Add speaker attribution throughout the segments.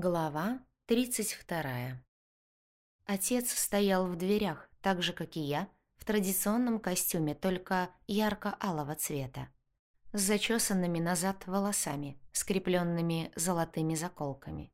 Speaker 1: Глава 32. Отец стоял в дверях, так же, как и я, в традиционном костюме, только ярко-алого цвета, с зачесанными назад волосами, скрепленными золотыми заколками.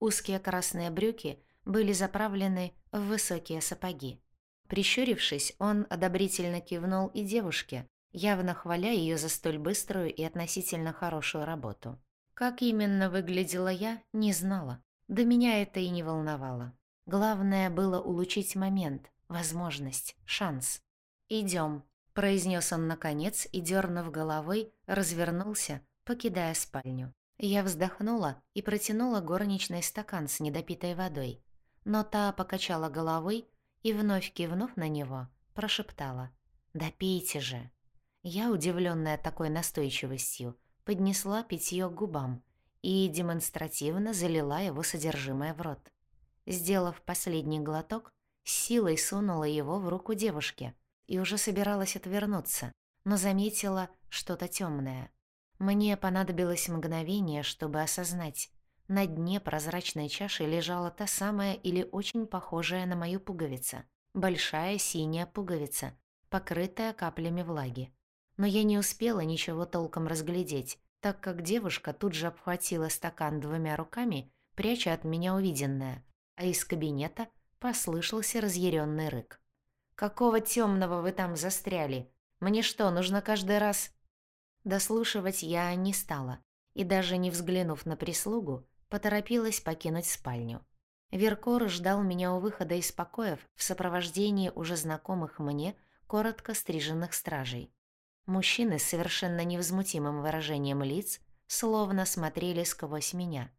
Speaker 1: Узкие красные брюки были заправлены в высокие сапоги. Прищурившись, он одобрительно кивнул и девушке, явно хваля ее за столь быструю и относительно хорошую работу. Как именно выглядела я, не знала. Да меня это и не волновало. Главное было улучшить момент, возможность, шанс. «Идем», — произнес он наконец и, дернув головой, развернулся, покидая спальню. Я вздохнула и протянула горничный стакан с недопитой водой. Но та покачала головой и, вновь кивнув на него, прошептала. «Да пейте же!» Я, удивленная такой настойчивостью, поднесла питье к губам и демонстративно залила его содержимое в рот. Сделав последний глоток, силой сунула его в руку девушке и уже собиралась отвернуться, но заметила что-то темное. Мне понадобилось мгновение, чтобы осознать. На дне прозрачной чаши лежала та самая или очень похожая на мою пуговица. Большая синяя пуговица, покрытая каплями влаги но я не успела ничего толком разглядеть, так как девушка тут же обхватила стакан двумя руками, пряча от меня увиденное, а из кабинета послышался разъяренный рык. «Какого темного вы там застряли? Мне что, нужно каждый раз...» Дослушивать я не стала, и даже не взглянув на прислугу, поторопилась покинуть спальню. Веркор ждал меня у выхода из покоев в сопровождении уже знакомых мне коротко стриженных стражей. Мужчины с совершенно невозмутимым выражением лиц словно смотрели сквозь меня.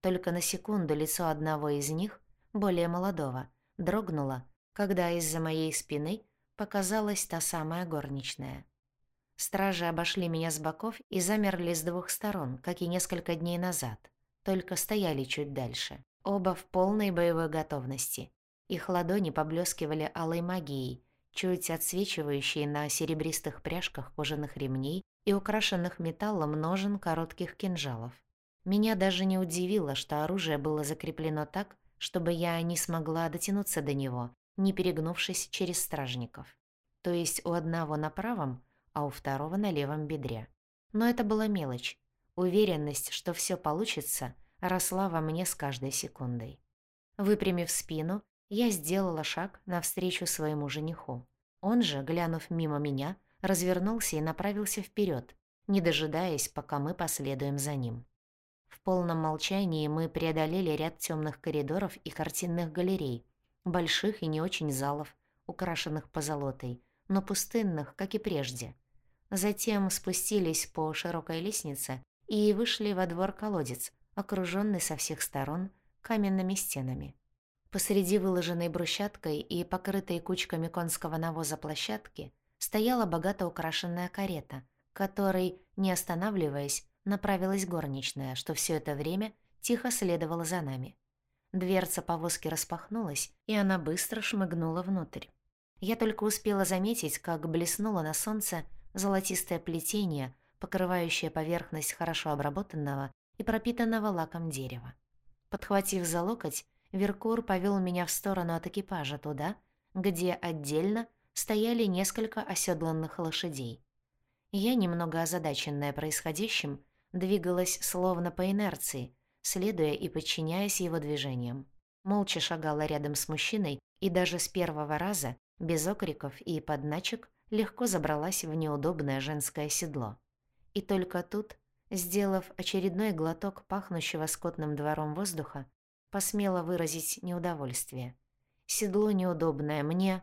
Speaker 1: Только на секунду лицо одного из них, более молодого, дрогнуло, когда из-за моей спины показалась та самая горничная. Стражи обошли меня с боков и замерли с двух сторон, как и несколько дней назад, только стояли чуть дальше, оба в полной боевой готовности. Их ладони поблескивали алой магией, чуть отсвечивающие на серебристых пряжках кожаных ремней и украшенных металлом ножен коротких кинжалов. Меня даже не удивило, что оружие было закреплено так, чтобы я не смогла дотянуться до него, не перегнувшись через стражников. То есть у одного на правом, а у второго на левом бедре. Но это была мелочь. Уверенность, что все получится, росла во мне с каждой секундой. Выпрямив спину, я сделала шаг навстречу своему жениху. Он же, глянув мимо меня, развернулся и направился вперед, не дожидаясь, пока мы последуем за ним. В полном молчании мы преодолели ряд темных коридоров и картинных галерей, больших и не очень залов, украшенных позолотой, но пустынных, как и прежде. Затем спустились по широкой лестнице и вышли во двор-колодец, окруженный со всех сторон каменными стенами. Посреди выложенной брусчаткой и покрытой кучками конского навоза площадки стояла богато украшенная карета, которой, не останавливаясь, направилась горничная, что все это время тихо следовала за нами. Дверца повозки распахнулась, и она быстро шмыгнула внутрь. Я только успела заметить, как блеснуло на солнце золотистое плетение, покрывающее поверхность хорошо обработанного и пропитанного лаком дерева. Подхватив за локоть, Веркур повел меня в сторону от экипажа туда, где отдельно стояли несколько оседланных лошадей. Я, немного озадаченная происходящим, двигалась словно по инерции, следуя и подчиняясь его движениям. Молча шагала рядом с мужчиной и даже с первого раза, без окриков и подначек, легко забралась в неудобное женское седло. И только тут, сделав очередной глоток пахнущего скотным двором воздуха, посмела выразить неудовольствие. «Седло неудобное мне.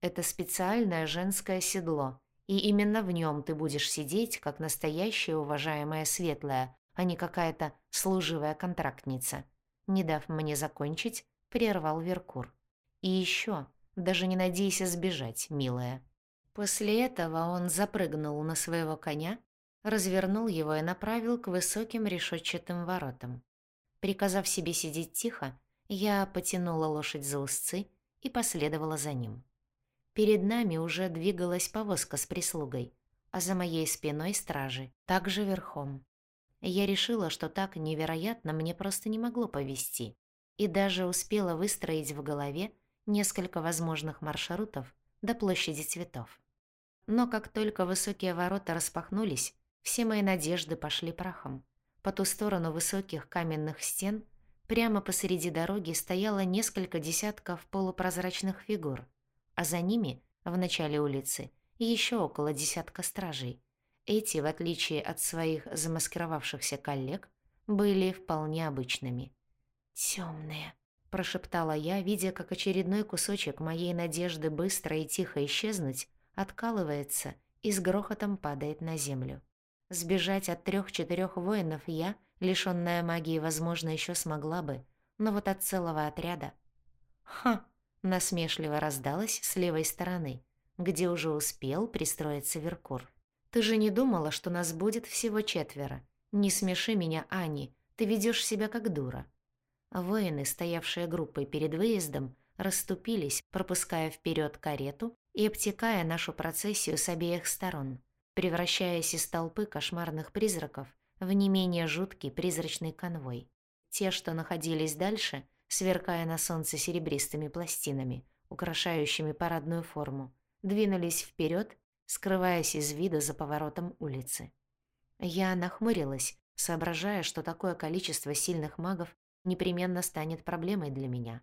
Speaker 1: Это специальное женское седло, и именно в нем ты будешь сидеть, как настоящая уважаемая светлая, а не какая-то служивая контрактница». Не дав мне закончить, прервал Веркур. «И еще, даже не надейся сбежать, милая». После этого он запрыгнул на своего коня, развернул его и направил к высоким решетчатым воротам. Приказав себе сидеть тихо, я потянула лошадь за узцы и последовала за ним. Перед нами уже двигалась повозка с прислугой, а за моей спиной стражи, также верхом. Я решила, что так невероятно мне просто не могло повести, и даже успела выстроить в голове несколько возможных маршрутов до площади цветов. Но как только высокие ворота распахнулись, все мои надежды пошли прахом. По ту сторону высоких каменных стен, прямо посреди дороги, стояло несколько десятков полупрозрачных фигур, а за ними, в начале улицы, еще около десятка стражей. Эти, в отличие от своих замаскировавшихся коллег, были вполне обычными. «Тёмные», – прошептала я, видя, как очередной кусочек моей надежды быстро и тихо исчезнуть откалывается и с грохотом падает на землю. Сбежать от трех-четырех воинов я, лишённая магии, возможно, еще смогла бы, но вот от целого отряда... «Ха!» – насмешливо раздалось с левой стороны, где уже успел пристроиться Веркур. «Ты же не думала, что нас будет всего четверо? Не смеши меня, Ани, ты ведёшь себя как дура». Воины, стоявшие группой перед выездом, расступились, пропуская вперед карету и обтекая нашу процессию с обеих сторон, превращаясь из толпы кошмарных призраков в не менее жуткий призрачный конвой. Те, что находились дальше, сверкая на солнце серебристыми пластинами, украшающими парадную форму, двинулись вперед, скрываясь из вида за поворотом улицы. Я нахмурилась, соображая, что такое количество сильных магов непременно станет проблемой для меня.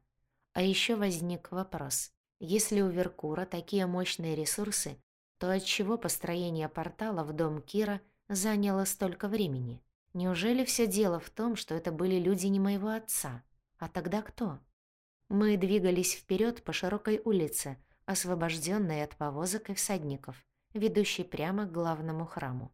Speaker 1: А еще возник вопрос. Если у Веркура такие мощные ресурсы, то отчего построение портала в дом Кира заняло столько времени? Неужели все дело в том, что это были люди не моего отца? А тогда кто? Мы двигались вперед по широкой улице, освобожденной от повозок и всадников, ведущей прямо к главному храму.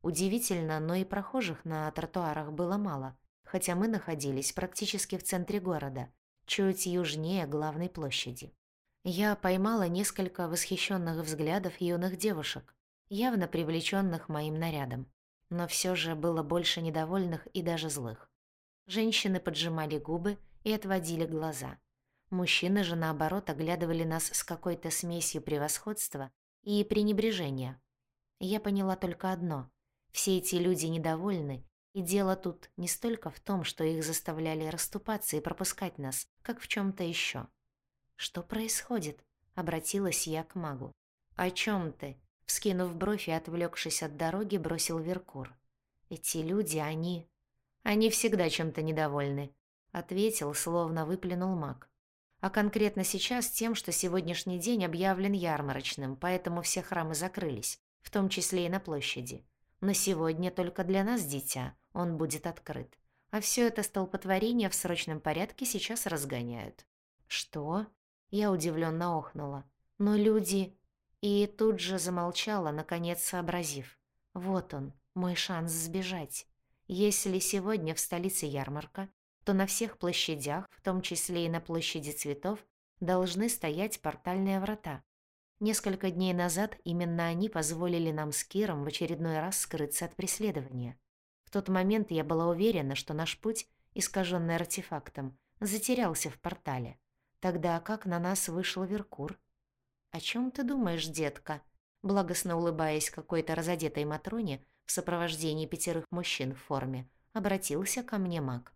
Speaker 1: Удивительно, но и прохожих на тротуарах было мало, хотя мы находились практически в центре города, чуть южнее главной площади. Я поймала несколько восхищенных взглядов юных девушек, явно привлеченных моим нарядом, но все же было больше недовольных и даже злых. Женщины поджимали губы и отводили глаза. Мужчины же, наоборот, оглядывали нас с какой-то смесью превосходства и пренебрежения. Я поняла только одно – все эти люди недовольны и дело тут не столько в том, что их заставляли расступаться и пропускать нас, как в чем то еще. «Что происходит?» — обратилась я к магу. «О чем ты?» — вскинув бровь и отвлекшись от дороги, бросил Веркур. «Эти люди, они...» «Они всегда чем-то недовольны», — ответил, словно выплюнул маг. «А конкретно сейчас тем, что сегодняшний день объявлен ярмарочным, поэтому все храмы закрылись, в том числе и на площади. Но сегодня только для нас, дитя, он будет открыт. А все это столпотворение в срочном порядке сейчас разгоняют. Что? Я удивленно охнула. Но люди... И тут же замолчала, наконец сообразив. Вот он, мой шанс сбежать. Если сегодня в столице ярмарка, то на всех площадях, в том числе и на площади цветов, должны стоять портальные врата. Несколько дней назад именно они позволили нам с Киром в очередной раз скрыться от преследования тот момент я была уверена, что наш путь, искаженный артефактом, затерялся в портале. Тогда как на нас вышел Веркур? «О чем ты думаешь, детка?» Благостно улыбаясь какой-то разодетой Матроне в сопровождении пятерых мужчин в форме, обратился ко мне маг.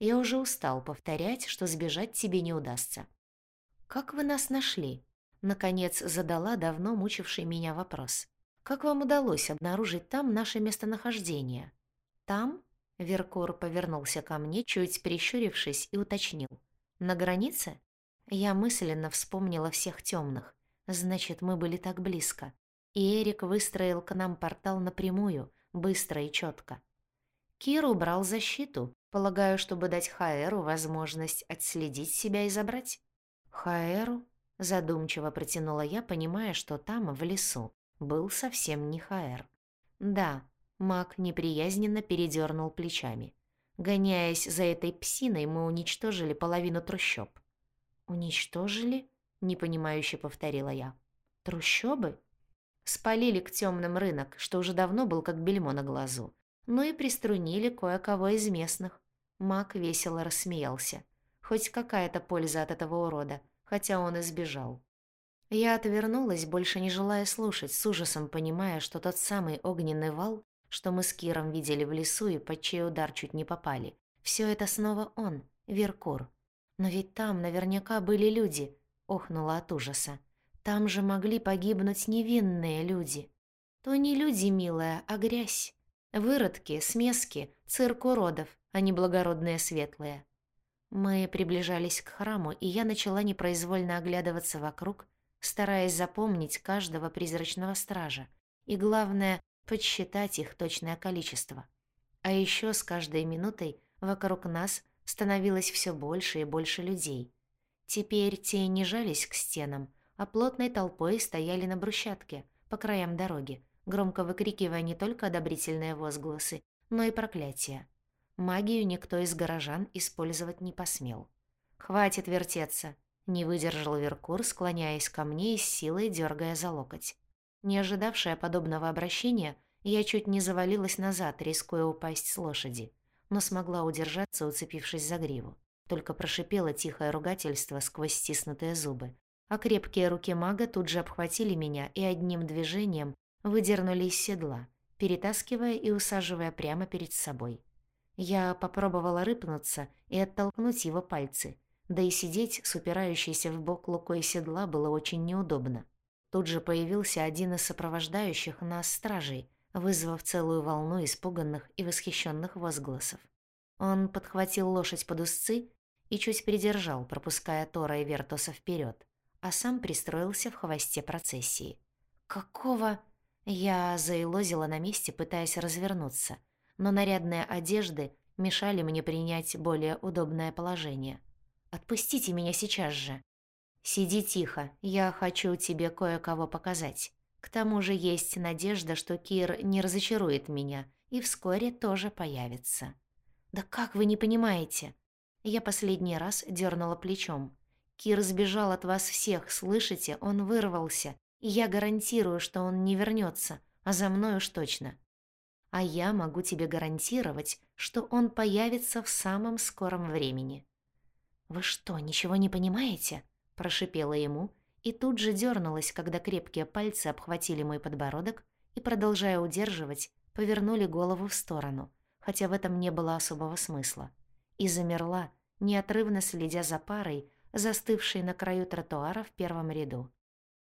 Speaker 1: «Я уже устал повторять, что сбежать тебе не удастся». «Как вы нас нашли?» Наконец задала давно мучивший меня вопрос. «Как вам удалось обнаружить там наше местонахождение?» «Там?» — Веркор повернулся ко мне, чуть прищурившись, и уточнил. «На границе?» Я мысленно вспомнила всех темных. Значит, мы были так близко. И Эрик выстроил к нам портал напрямую, быстро и четко. Кир убрал защиту, полагаю, чтобы дать Хаэру возможность отследить себя и забрать. Хаэру? Задумчиво протянула я, понимая, что там, в лесу, был совсем не Хаэр. Да, Маг неприязненно передернул плечами. Гоняясь за этой псиной, мы уничтожили половину трущоб. «Уничтожили?» — непонимающе повторила я. «Трущобы?» Спалили к темным рынок, что уже давно был как бельмо на глазу. Ну и приструнили кое-кого из местных. Маг весело рассмеялся. Хоть какая-то польза от этого урода, хотя он и сбежал. Я отвернулась, больше не желая слушать, с ужасом понимая, что тот самый огненный вал что мы с Киром видели в лесу и под чей удар чуть не попали. Все это снова он, Веркур. Но ведь там наверняка были люди, охнула от ужаса. Там же могли погибнуть невинные люди. То не люди, милая, а грязь. Выродки, смески, цирк уродов, а не благородные светлые. Мы приближались к храму, и я начала непроизвольно оглядываться вокруг, стараясь запомнить каждого призрачного стража. И главное, подсчитать их точное количество. А еще с каждой минутой вокруг нас становилось все больше и больше людей. Теперь те не жались к стенам, а плотной толпой стояли на брусчатке, по краям дороги, громко выкрикивая не только одобрительные возгласы, но и проклятия. Магию никто из горожан использовать не посмел. «Хватит вертеться!» — не выдержал Веркур, склоняясь ко мне и с силой дергая за локоть. Не ожидавшая подобного обращения, я чуть не завалилась назад, рискуя упасть с лошади, но смогла удержаться, уцепившись за гриву. Только прошипело тихое ругательство сквозь стиснутые зубы. А крепкие руки мага тут же обхватили меня и одним движением выдернули из седла, перетаскивая и усаживая прямо перед собой. Я попробовала рыпнуться и оттолкнуть его пальцы, да и сидеть с упирающейся в бок лукой седла было очень неудобно. Тут же появился один из сопровождающих нас стражей, вызвав целую волну испуганных и восхищенных возгласов. Он подхватил лошадь под узцы и чуть придержал, пропуская Тора и Вертоса вперед, а сам пристроился в хвосте процессии. «Какого?» Я заилозила на месте, пытаясь развернуться, но нарядные одежды мешали мне принять более удобное положение. «Отпустите меня сейчас же!» «Сиди тихо, я хочу тебе кое-кого показать. К тому же есть надежда, что Кир не разочарует меня и вскоре тоже появится». «Да как вы не понимаете?» Я последний раз дернула плечом. «Кир сбежал от вас всех, слышите? Он вырвался, и я гарантирую, что он не вернется, а за мной уж точно. А я могу тебе гарантировать, что он появится в самом скором времени». «Вы что, ничего не понимаете?» прошипела ему и тут же дернулась, когда крепкие пальцы обхватили мой подбородок и, продолжая удерживать, повернули голову в сторону, хотя в этом не было особого смысла. И замерла, неотрывно следя за парой, застывшей на краю тротуара в первом ряду.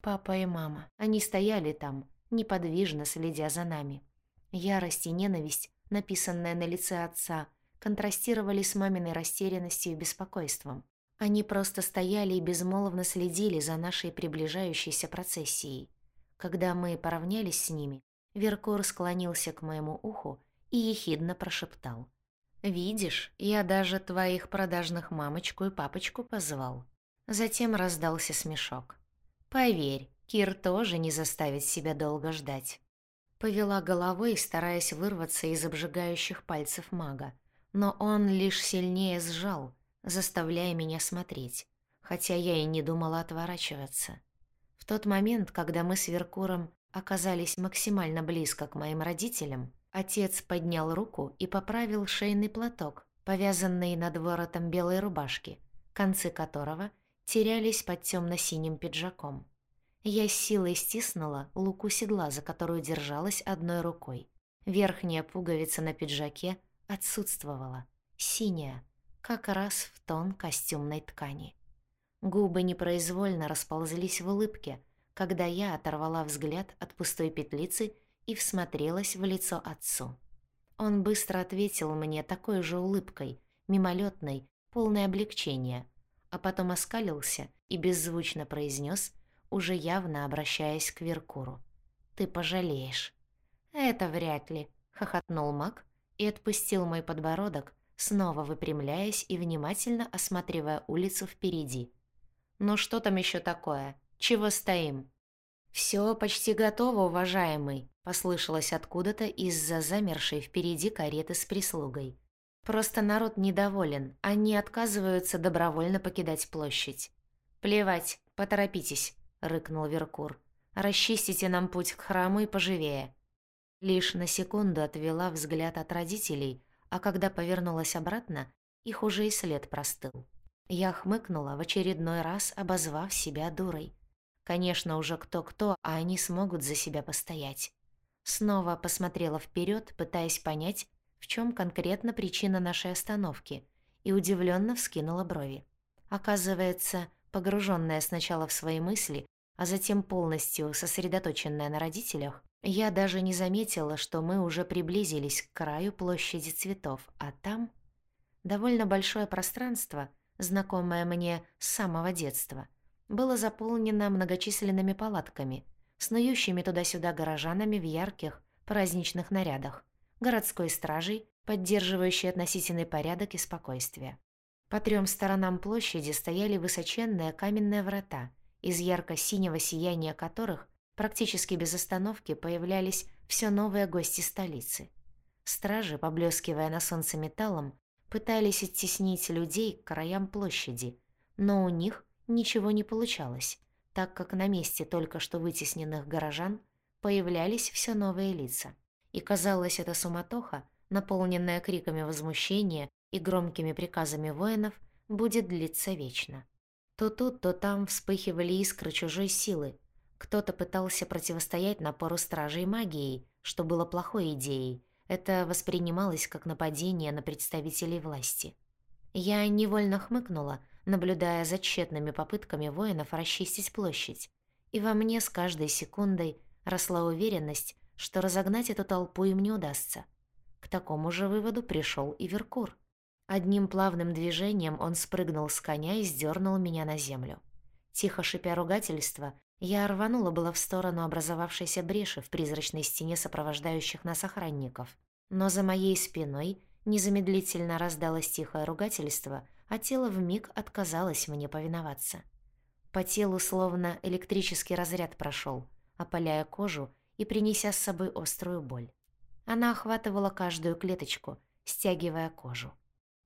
Speaker 1: Папа и мама, они стояли там, неподвижно следя за нами. Ярость и ненависть, написанная на лице отца, контрастировали с маминой растерянностью и беспокойством. Они просто стояли и безмолвно следили за нашей приближающейся процессией. Когда мы поравнялись с ними, Веркор склонился к моему уху и ехидно прошептал. «Видишь, я даже твоих продажных мамочку и папочку позвал». Затем раздался смешок. «Поверь, Кир тоже не заставит себя долго ждать». Повела головой, стараясь вырваться из обжигающих пальцев мага, но он лишь сильнее сжал, заставляя меня смотреть, хотя я и не думала отворачиваться. В тот момент, когда мы с Веркуром оказались максимально близко к моим родителям, отец поднял руку и поправил шейный платок, повязанный над воротом белой рубашки, концы которого терялись под темно-синим пиджаком. Я с силой стиснула луку седла, за которую держалась одной рукой. Верхняя пуговица на пиджаке отсутствовала, синяя, как раз в тон костюмной ткани. Губы непроизвольно расползлись в улыбке, когда я оторвала взгляд от пустой петлицы и всмотрелась в лицо отцу. Он быстро ответил мне такой же улыбкой, мимолетной, полной облегчения, а потом оскалился и беззвучно произнес, уже явно обращаясь к Веркуру. «Ты пожалеешь». «Это вряд ли», — хохотнул маг и отпустил мой подбородок, снова выпрямляясь и внимательно осматривая улицу впереди. «Ну что там еще такое? Чего стоим?» «Все почти готово, уважаемый», — послышалось откуда-то из-за замершей впереди кареты с прислугой. «Просто народ недоволен, они отказываются добровольно покидать площадь». «Плевать, поторопитесь», — рыкнул Веркур. «Расчистите нам путь к храму и поживее». Лишь на секунду отвела взгляд от родителей, а когда повернулась обратно, их уже и след простыл. Я хмыкнула в очередной раз, обозвав себя дурой. Конечно, уже кто-кто, а они смогут за себя постоять. Снова посмотрела вперед, пытаясь понять, в чем конкретно причина нашей остановки, и удивленно вскинула брови. Оказывается, погруженная сначала в свои мысли, а затем полностью сосредоточенная на родителях, я даже не заметила, что мы уже приблизились к краю площади цветов, а там довольно большое пространство, знакомое мне с самого детства, было заполнено многочисленными палатками, снующими туда-сюда горожанами в ярких праздничных нарядах, городской стражей, поддерживающей относительный порядок и спокойствие. По трем сторонам площади стояли высоченные каменные врата, из ярко-синего сияния которых практически без остановки появлялись все новые гости столицы. Стражи, поблескивая на солнце металлом, пытались оттеснить людей к краям площади, но у них ничего не получалось, так как на месте только что вытесненных горожан появлялись все новые лица. И казалось, эта суматоха, наполненная криками возмущения и громкими приказами воинов, будет длиться вечно. То тут, то там вспыхивали искры чужой силы. Кто-то пытался противостоять напору стражей магией, что было плохой идеей. Это воспринималось как нападение на представителей власти. Я невольно хмыкнула, наблюдая за тщетными попытками воинов расчистить площадь. И во мне с каждой секундой росла уверенность, что разогнать эту толпу им не удастся. К такому же выводу пришел и Веркур. Одним плавным движением он спрыгнул с коня и сдернул меня на землю. Тихо шипя ругательства, я рванула было в сторону образовавшейся бреши в призрачной стене сопровождающих нас охранников. Но за моей спиной незамедлительно раздалось тихое ругательство, а тело вмиг отказалось мне повиноваться. По телу словно электрический разряд прошел, опаляя кожу и принеся с собой острую боль. Она охватывала каждую клеточку, стягивая кожу.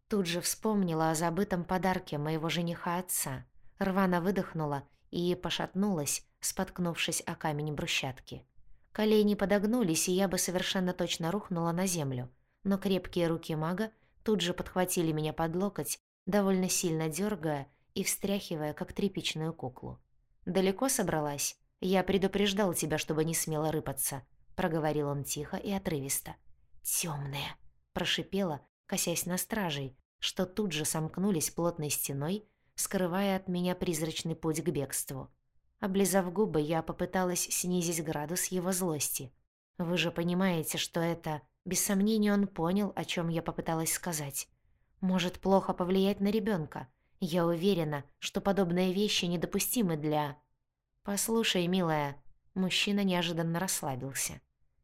Speaker 1: Тут же вспомнила о забытом подарке моего жениха отца, рвано выдохнула и пошатнулась, споткнувшись о камень брусчатки. Колени подогнулись, и я бы совершенно точно рухнула на землю, но крепкие руки мага тут же подхватили меня под локоть, довольно сильно дергая и встряхивая, как тряпичную куклу. «Далеко собралась? Я предупреждал тебя, чтобы не смело рыпаться», — проговорил он тихо и отрывисто. «Тёмные», — прошипела, косясь на стражей, что тут же сомкнулись плотной стеной, скрывая от меня призрачный путь к бегству. Облизав губы, я попыталась снизить градус его злости. Вы же понимаете, что это... Без сомнения, он понял, о чем я попыталась сказать. Может плохо повлиять на ребенка. Я уверена, что подобные вещи недопустимы для... «Послушай, милая...» Мужчина неожиданно расслабился.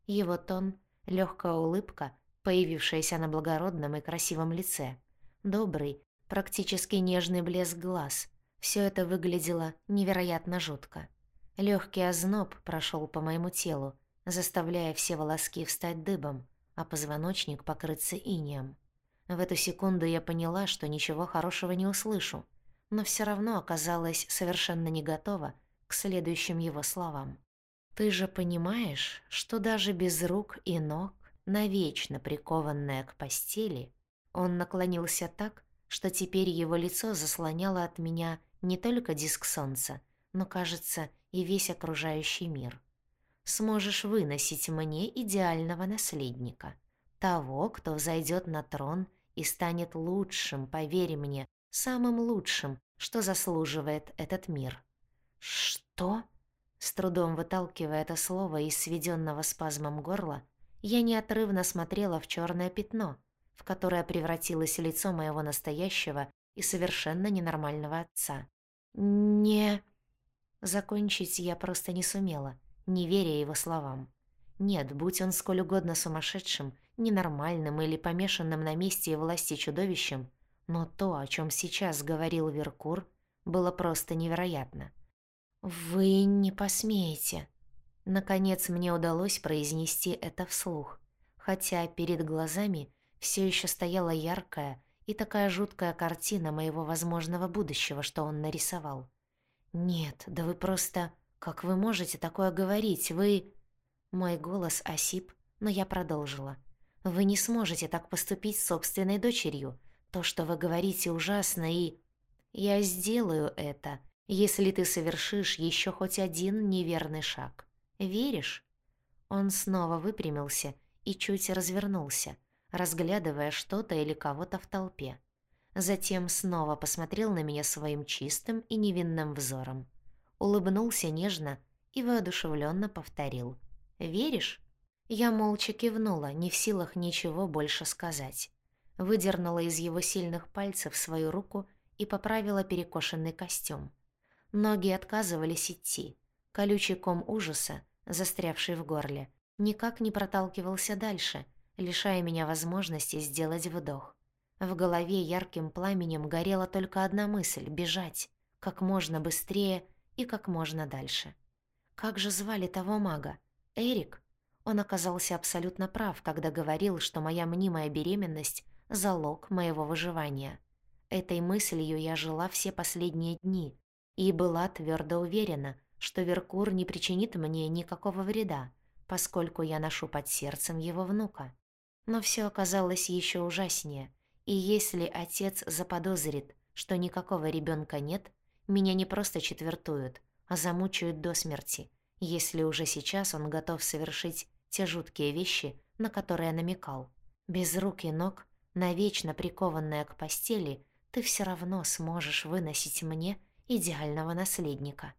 Speaker 1: Его тон, легкая улыбка, появившаяся на благородном и красивом лице, добрый, практически нежный блеск глаз. Все это выглядело невероятно жутко. Легкий озноб прошел по моему телу, заставляя все волоски встать дыбом, а позвоночник покрыться инеем. В эту секунду я поняла, что ничего хорошего не услышу, но все равно оказалась совершенно не готова к следующим его словам. «Ты же понимаешь, что даже без рук и ног навечно прикованная к постели, он наклонился так, что теперь его лицо заслоняло от меня не только диск солнца, но, кажется, и весь окружающий мир. Сможешь выносить мне идеального наследника, того, кто взойдет на трон и станет лучшим, поверь мне, самым лучшим, что заслуживает этот мир. Что? С трудом выталкивая это слово из сведенного спазмом горла, я неотрывно смотрела в черное пятно, в которое превратилось лицо моего настоящего и совершенно ненормального отца. «Не...» Закончить я просто не сумела, не веря его словам. Нет, будь он сколь угодно сумасшедшим, ненормальным или помешанным на месте и власти чудовищем, но то, о чем сейчас говорил Веркур, было просто невероятно. «Вы не посмеете», Наконец мне удалось произнести это вслух, хотя перед глазами все еще стояла яркая и такая жуткая картина моего возможного будущего, что он нарисовал. «Нет, да вы просто... Как вы можете такое говорить? Вы...» Мой голос осип, но я продолжила. «Вы не сможете так поступить с собственной дочерью. То, что вы говорите, ужасно и...» «Я сделаю это, если ты совершишь еще хоть один неверный шаг». Веришь?» Он снова выпрямился и чуть развернулся, разглядывая что-то или кого-то в толпе. Затем снова посмотрел на меня своим чистым и невинным взором. Улыбнулся нежно и воодушевленно повторил. «Веришь?» Я молча кивнула, не в силах ничего больше сказать. Выдернула из его сильных пальцев свою руку и поправила перекошенный костюм. Ноги отказывались идти. Колючий ком ужаса, застрявший в горле, никак не проталкивался дальше, лишая меня возможности сделать вдох. В голове ярким пламенем горела только одна мысль — бежать, как можно быстрее и как можно дальше. Как же звали того мага? Эрик? Он оказался абсолютно прав, когда говорил, что моя мнимая беременность — залог моего выживания. Этой мыслью я жила все последние дни и была твердо уверена, что Веркур не причинит мне никакого вреда, поскольку я ношу под сердцем его внука. Но все оказалось еще ужаснее, и если отец заподозрит, что никакого ребенка нет, меня не просто четвертуют, а замучают до смерти, если уже сейчас он готов совершить те жуткие вещи, на которые намекал. Без рук и ног, навечно прикованная к постели, ты все равно сможешь выносить мне идеального наследника.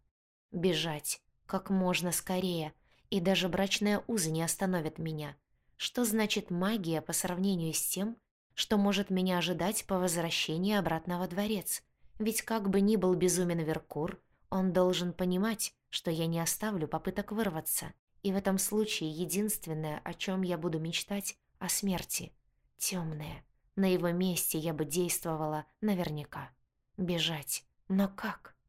Speaker 1: Бежать как можно скорее, и даже брачная узы не остановят меня. Что значит магия по сравнению с тем, что может меня ожидать по возвращении обратно во дворец? Ведь как бы ни был безумен Веркур, он должен понимать, что я не оставлю попыток вырваться. И в этом случае единственное, о чем я буду мечтать, о смерти. Темное. На его месте я бы действовала наверняка. Бежать. Но как?